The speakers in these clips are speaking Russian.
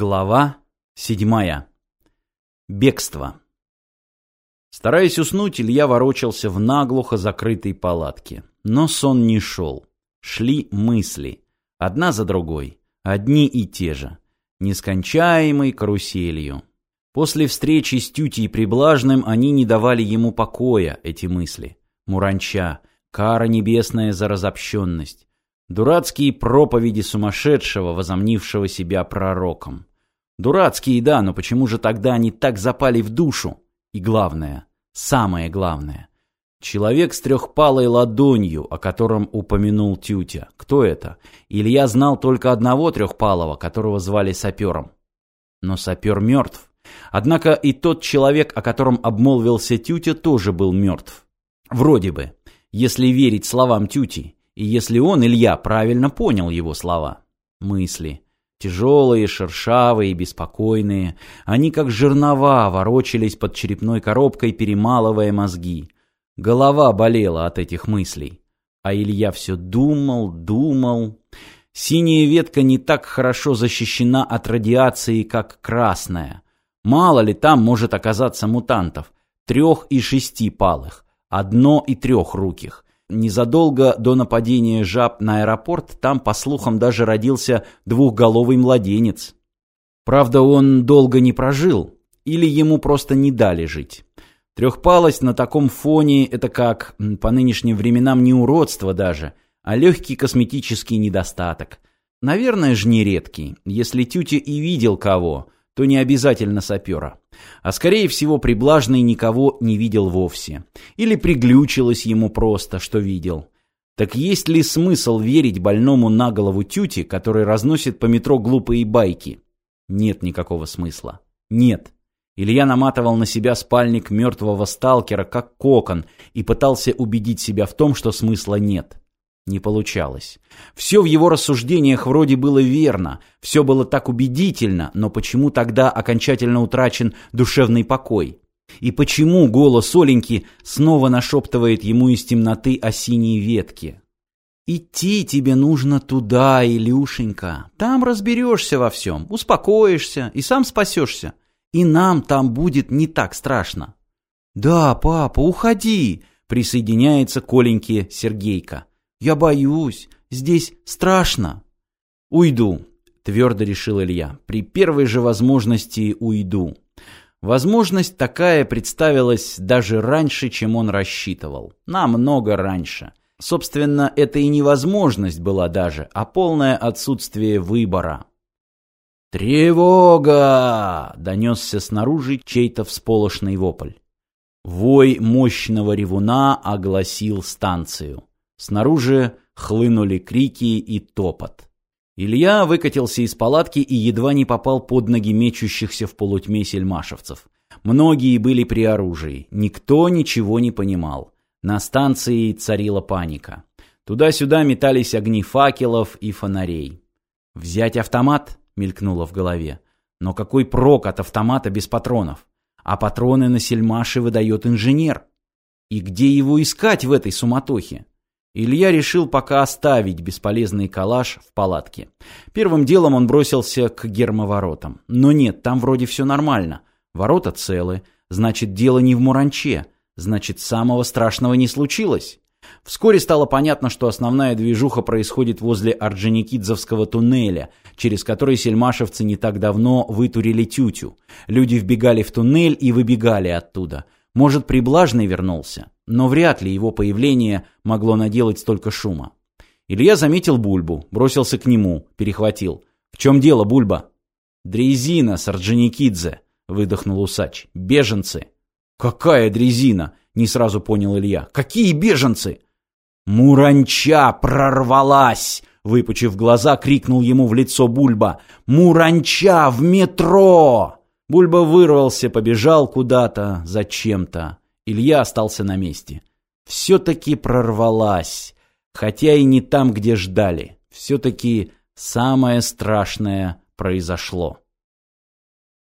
Глава седьмая. Бегство. Стараясь уснуть, Илья ворочался в наглухо закрытой палатке. Но сон не шел. Шли мысли. Одна за другой. Одни и те же. Нескончаемой каруселью. После встречи с Тютей Приблажным они не давали ему покоя, эти мысли. Муранча. Кара небесная за разобщенность. Дурацкие проповеди сумасшедшего, возомнившего себя пророком. Дурацкие, да, но почему же тогда они так запали в душу? И главное, самое главное. Человек с трехпалой ладонью, о котором упомянул Тютя. Кто это? Илья знал только одного трехпалого, которого звали сапером. Но сапер мертв. Однако и тот человек, о котором обмолвился Тютя, тоже был мертв. Вроде бы, если верить словам Тюти. И если он, Илья, правильно понял его слова. Мысли. Тяжелые, шершавые, беспокойные. Они, как жернова, ворочались под черепной коробкой, перемалывая мозги. Голова болела от этих мыслей. А Илья все думал, думал. Синяя ветка не так хорошо защищена от радиации, как красная. Мало ли там может оказаться мутантов. Трех и шести палых. Одно и трехруких. Незадолго до нападения жаб на аэропорт там, по слухам, даже родился двухголовый младенец. Правда, он долго не прожил, или ему просто не дали жить. Трехпалость на таком фоне – это как, по нынешним временам, не уродство даже, а легкий косметический недостаток. Наверное же не редкий. Если Тютя и видел кого, то не обязательно сапера. А скорее всего, приблажный никого не видел вовсе. Или приглючилось ему просто, что видел. Так есть ли смысл верить больному на голову тюти, который разносит по метро глупые байки? Нет никакого смысла. Нет. Илья наматывал на себя спальник мертвого сталкера, как кокон, и пытался убедить себя в том, что смысла нет. Не получалось. Все в его рассуждениях вроде было верно, все было так убедительно, но почему тогда окончательно утрачен душевный покой? И почему голос Оленьки снова нашептывает ему из темноты о синей ветке? «Идти тебе нужно туда, Илюшенька. Там разберешься во всем, успокоишься и сам спасешься. И нам там будет не так страшно». «Да, папа, уходи!» — присоединяется к Оленьке Сергейка. «Я боюсь. Здесь страшно». «Уйду», — твердо решил Илья. «При первой же возможности уйду». Возможность такая представилась даже раньше, чем он рассчитывал. Намного раньше. Собственно, это и невозможность была даже, а полное отсутствие выбора. «Тревога!» — донесся снаружи чей-то всполошный вопль. Вой мощного ревуна огласил станцию. Снаружи хлынули крики и топот. Илья выкатился из палатки и едва не попал под ноги мечущихся в полутьме сельмашевцев. Многие были при оружии, никто ничего не понимал. На станции царила паника. Туда-сюда метались огни факелов и фонарей. «Взять автомат?» — мелькнуло в голове. «Но какой прок от автомата без патронов? А патроны на сельмаше выдает инженер. И где его искать в этой суматохе?» Илья решил пока оставить бесполезный калаш в палатке. Первым делом он бросился к гермоворотам. Но нет, там вроде все нормально. Ворота целы, значит, дело не в Муранче, значит, самого страшного не случилось. Вскоре стало понятно, что основная движуха происходит возле Орджоникидзовского туннеля, через который сельмашевцы не так давно вытурили тютю. Люди вбегали в туннель и выбегали оттуда. Может, Приблажный вернулся? но вряд ли его появление могло наделать столько шума. Илья заметил Бульбу, бросился к нему, перехватил. «В чем дело, Бульба?» «Дрезина, Сарджиникидзе», — выдохнул усач. «Беженцы». «Какая дрезина?» — не сразу понял Илья. «Какие беженцы?» «Муранча прорвалась!» Выпучив глаза, крикнул ему в лицо Бульба. «Муранча в метро!» Бульба вырвался, побежал куда-то, зачем-то. Илья остался на месте. Все-таки прорвалась, хотя и не там, где ждали. Все-таки самое страшное произошло.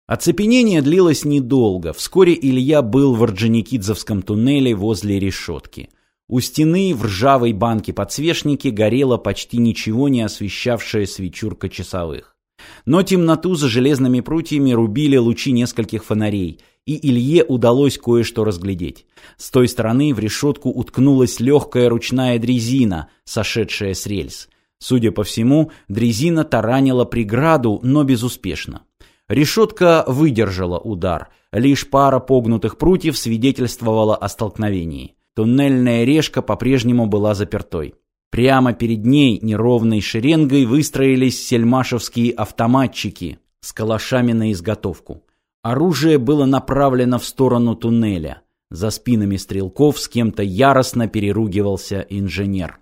Оцепенение длилось недолго. Вскоре Илья был в Орджоникидзовском туннеле возле решетки. У стены в ржавой банке подсвечники горела почти ничего не освещавшая свечурка часовых. Но темноту за железными прутьями рубили лучи нескольких фонарей, и Илье удалось кое-что разглядеть. С той стороны в решетку уткнулась легкая ручная дрезина, сошедшая с рельс. Судя по всему, дрезина таранила преграду, но безуспешно. Решетка выдержала удар. Лишь пара погнутых прутьев свидетельствовала о столкновении. Туннельная решка по-прежнему была запертой. Прямо перед ней неровной шеренгой выстроились сельмашевские автоматчики с калашами на изготовку. Оружие было направлено в сторону туннеля. За спинами стрелков с кем-то яростно переругивался инженер.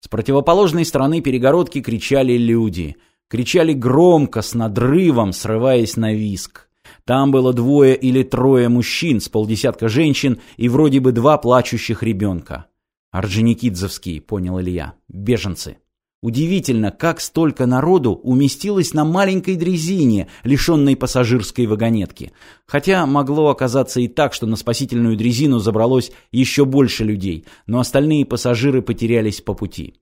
С противоположной стороны перегородки кричали люди. Кричали громко, с надрывом, срываясь на виск. Там было двое или трое мужчин с полдесятка женщин и вроде бы два плачущих ребенка. Орджоникидзевские, понял Илья, беженцы. Удивительно, как столько народу уместилось на маленькой дрезине, лишенной пассажирской вагонетки. Хотя могло оказаться и так, что на спасительную дрезину забралось еще больше людей, но остальные пассажиры потерялись по пути.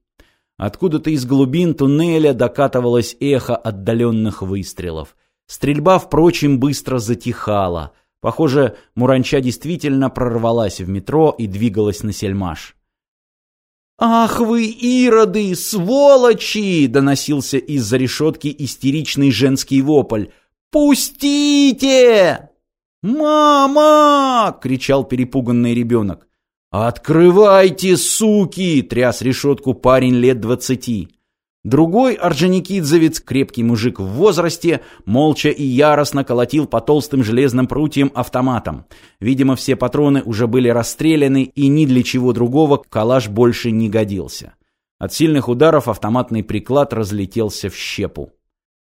Откуда-то из глубин туннеля докатывалось эхо отдаленных выстрелов. Стрельба, впрочем, быстро затихала. Похоже, Муранча действительно прорвалась в метро и двигалась на Сельмаш. «Ах вы, ироды, сволочи!» — доносился из-за решетки истеричный женский вопль. «Пустите!» «Мама!» — кричал перепуганный ребенок. «Открывайте, суки!» — тряс решетку парень лет двадцати. Другой орджоникидзевец, крепкий мужик в возрасте, молча и яростно колотил по толстым железным прутьям автоматом. Видимо, все патроны уже были расстреляны, и ни для чего другого калаш больше не годился. От сильных ударов автоматный приклад разлетелся в щепу.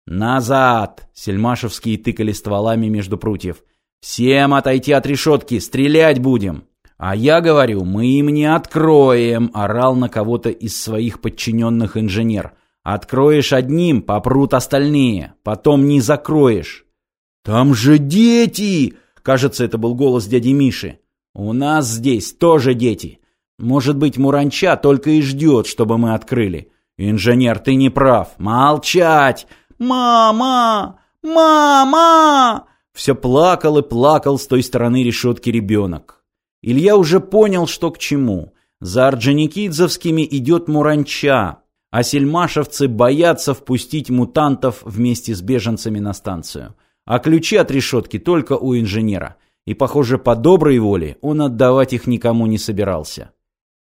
«Назад!» — сельмашевские тыкали стволами между прутьев. «Всем отойти от решетки! Стрелять будем!» «А я говорю, мы им не откроем!» — орал на кого-то из своих подчиненных инженер. Откроешь одним, попрут остальные. Потом не закроешь. Там же дети! Кажется, это был голос дяди Миши. У нас здесь тоже дети. Может быть, Муранча только и ждет, чтобы мы открыли. Инженер, ты не прав. Молчать! Мама! Мама! Все плакал и плакал с той стороны решетки ребенок. Илья уже понял, что к чему. За Орджоникидзовскими идет Муранча а сельмашевцы боятся впустить мутантов вместе с беженцами на станцию. А ключи от решетки только у инженера. И, похоже, по доброй воле он отдавать их никому не собирался.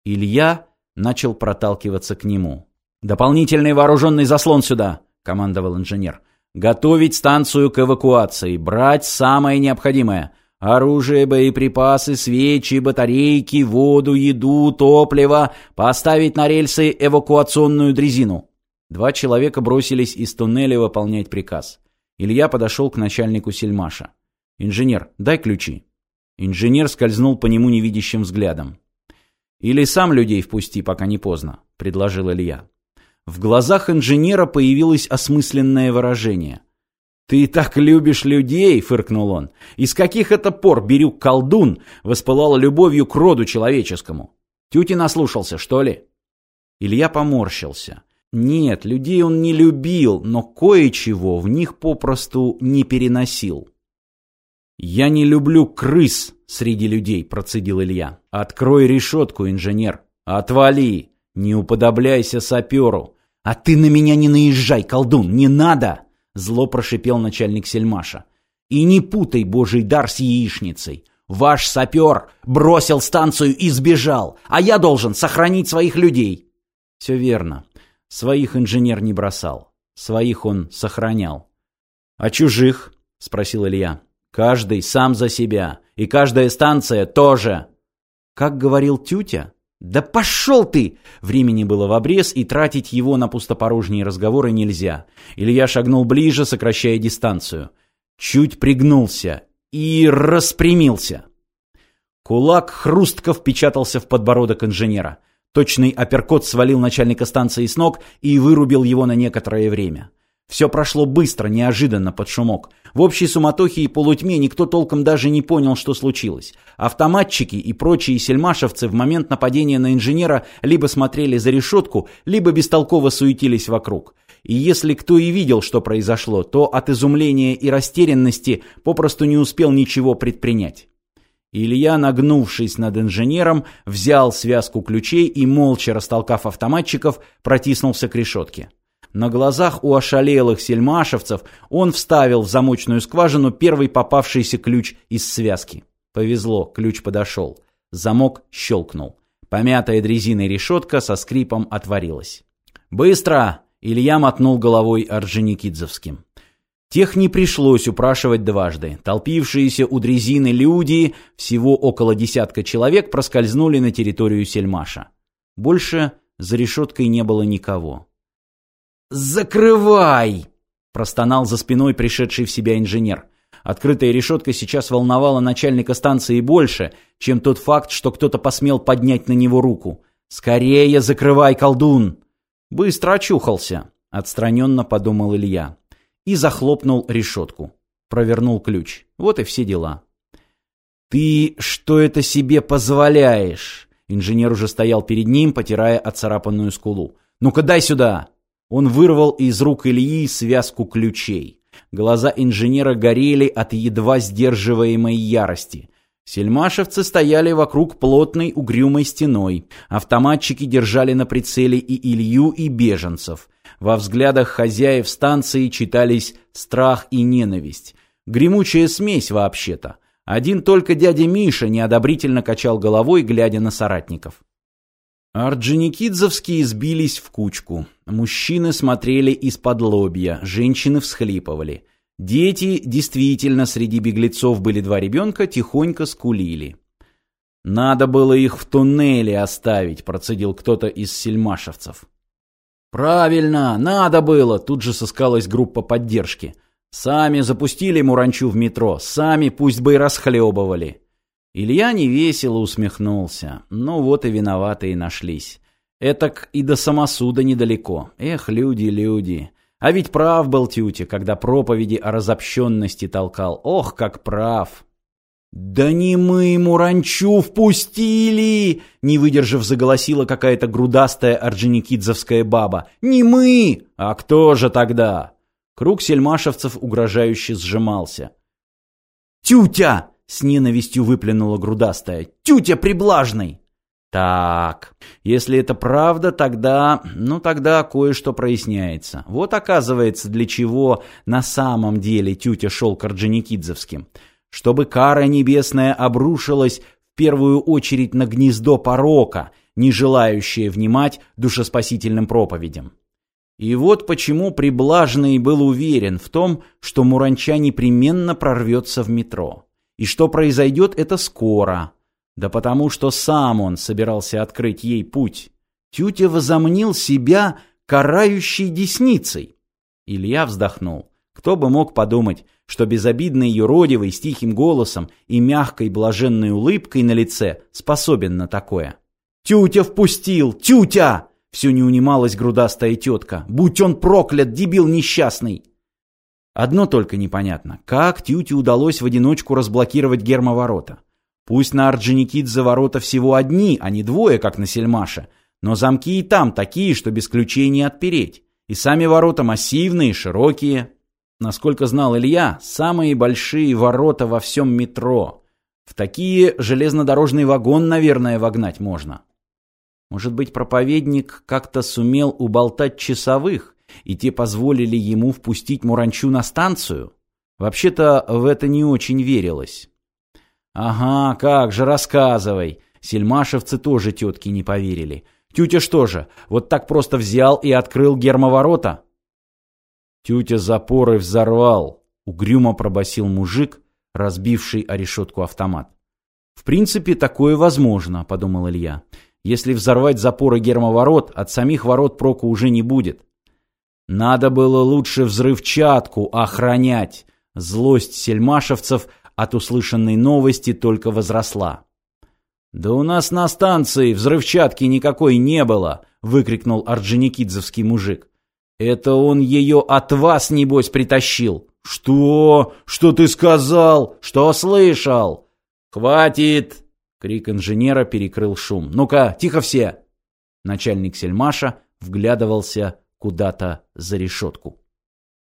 Илья начал проталкиваться к нему. «Дополнительный вооруженный заслон сюда!» — командовал инженер. «Готовить станцию к эвакуации, брать самое необходимое. Оружие, боеприпасы, свечи, батарейки, воду, еду, топливо. Поставить на рельсы эвакуационную дрезину. Два человека бросились из туннеля выполнять приказ. Илья подошел к начальнику сельмаша. «Инженер, дай ключи». Инженер скользнул по нему невидящим взглядом. «Или сам людей впусти, пока не поздно», — предложил Илья. В глазах инженера появилось осмысленное выражение — «Ты так любишь людей!» — фыркнул он. «Из каких это пор Бирюк-колдун воспылал любовью к роду человеческому? Тюти наслушался, что ли?» Илья поморщился. Нет, людей он не любил, но кое-чего в них попросту не переносил. «Я не люблю крыс среди людей», — процедил Илья. «Открой решетку, инженер. Отвали. Не уподобляйся саперу. А ты на меня не наезжай, колдун, не надо!» Зло прошипел начальник сельмаша. И не путай божий дар с яичницей. Ваш сапер бросил станцию и сбежал, а я должен сохранить своих людей. Все верно. Своих инженер не бросал. Своих он сохранял. А чужих? Спросил Илья. Каждый сам за себя. И каждая станция тоже. Как говорил Тютя, «Да пошел ты!» Времени было в обрез, и тратить его на пустопорожние разговоры нельзя. Илья шагнул ближе, сокращая дистанцию. Чуть пригнулся и распрямился. Кулак хрустко впечатался в подбородок инженера. Точный апперкот свалил начальника станции с ног и вырубил его на некоторое время. Все прошло быстро, неожиданно, под шумок. В общей суматохе и полутьме никто толком даже не понял, что случилось. Автоматчики и прочие сельмашевцы в момент нападения на инженера либо смотрели за решетку, либо бестолково суетились вокруг. и если кто и видел, что произошло, то от изумления и растерянности попросту не успел ничего предпринять. Илья, нагнувшись над инженером, взял связку ключей и, молча растолкав автоматчиков, протиснулся к решетке. На глазах у ошалелых сельмашевцев он вставил в замочную скважину первый попавшийся ключ из связки. Повезло, ключ подошел. Замок щелкнул. Помятая дрезиной решетка со скрипом отворилась. «Быстро!» — Илья мотнул головой Орджоникидзевским. Тех не пришлось упрашивать дважды. Толпившиеся у дрезины люди, всего около десятка человек, проскользнули на территорию Сельмаша. Больше за решеткой не было никого. «Закрывай!» – простонал за спиной пришедший в себя инженер. Открытая решетка сейчас волновала начальника станции больше, чем тот факт, что кто-то посмел поднять на него руку. «Скорее закрывай, колдун!» «Быстро очухался», — отстраненно подумал Илья. И захлопнул решетку. Провернул ключ. Вот и все дела. «Ты что это себе позволяешь?» Инженер уже стоял перед ним, потирая оцарапанную скулу. «Ну-ка дай сюда!» Он вырвал из рук Ильи связку ключей. Глаза инженера горели от едва сдерживаемой ярости. Сельмашевцы стояли вокруг плотной угрюмой стеной. Автоматчики держали на прицеле и Илью, и беженцев. Во взглядах хозяев станции читались страх и ненависть. Гремучая смесь вообще-то. Один только дядя Миша неодобрительно качал головой, глядя на соратников. Орджоникидзовские сбились в кучку. Мужчины смотрели из-под лобья, женщины всхлипывали. Дети, действительно, среди беглецов были два ребенка, тихонько скулили. «Надо было их в туннеле оставить», — процедил кто-то из сельмашевцев. «Правильно, надо было!» — тут же сыскалась группа поддержки. «Сами запустили Муранчу в метро, сами пусть бы и расхлебывали». Илья невесело усмехнулся. Ну вот и виноватые нашлись. Этак и до самосуда недалеко. Эх, люди, люди. А ведь прав был Тютя, когда проповеди о разобщенности толкал. Ох, как прав. «Да не мы ему ранчу впустили!» Не выдержав, заголосила какая-то грудастая орджоникидзовская баба. «Не мы! А кто же тогда?» Круг сельмашевцев угрожающе сжимался. «Тютя!» С ненавистью выплюнула грудастая. «Тютя приблажный!» Так, если это правда, тогда... Ну, тогда кое-что проясняется. Вот оказывается, для чего на самом деле тютя шел к Орджоникидзевским. Чтобы кара небесная обрушилась в первую очередь на гнездо порока, не желающее внимать душеспасительным проповедям. И вот почему Приблажный был уверен в том, что Муранча непременно прорвется в метро. И что произойдет это скоро. Да потому что сам он собирался открыть ей путь. Тютя возомнил себя карающей десницей. Илья вздохнул. Кто бы мог подумать, что безобидный юродивый с тихим голосом и мягкой блаженной улыбкой на лице способен на такое. «Тютя впустил! Тютя!» Все не унималась грудастая тетка. «Будь он проклят, дебил несчастный!» Одно только непонятно. Как Тюте удалось в одиночку разблокировать гермоворота? Пусть на Орджоникидзе ворота всего одни, а не двое, как на Сельмаше, но замки и там такие, что без ключей не отпереть. И сами ворота массивные, широкие. Насколько знал Илья, самые большие ворота во всем метро. В такие железнодорожный вагон, наверное, вогнать можно. Может быть, проповедник как-то сумел уболтать часовых, и те позволили ему впустить Муранчу на станцию? Вообще-то в это не очень верилось. «Ага, как же, рассказывай!» Сельмашевцы тоже тетки не поверили. «Тютя что же, вот так просто взял и открыл гермоворота?» «Тютя запоры взорвал», — угрюмо пробасил мужик, разбивший о решетку автомат. «В принципе, такое возможно», — подумал Илья. «Если взорвать запоры гермоворот, от самих ворот проку уже не будет. Надо было лучше взрывчатку охранять. Злость сельмашевцев от услышанной новости только возросла. «Да у нас на станции взрывчатки никакой не было!» — выкрикнул орджоникидзовский мужик. «Это он ее от вас, небось, притащил!» «Что? Что ты сказал? Что слышал?» «Хватит!» — крик инженера перекрыл шум. «Ну-ка, тихо все!» Начальник сельмаша вглядывался куда-то за решетку.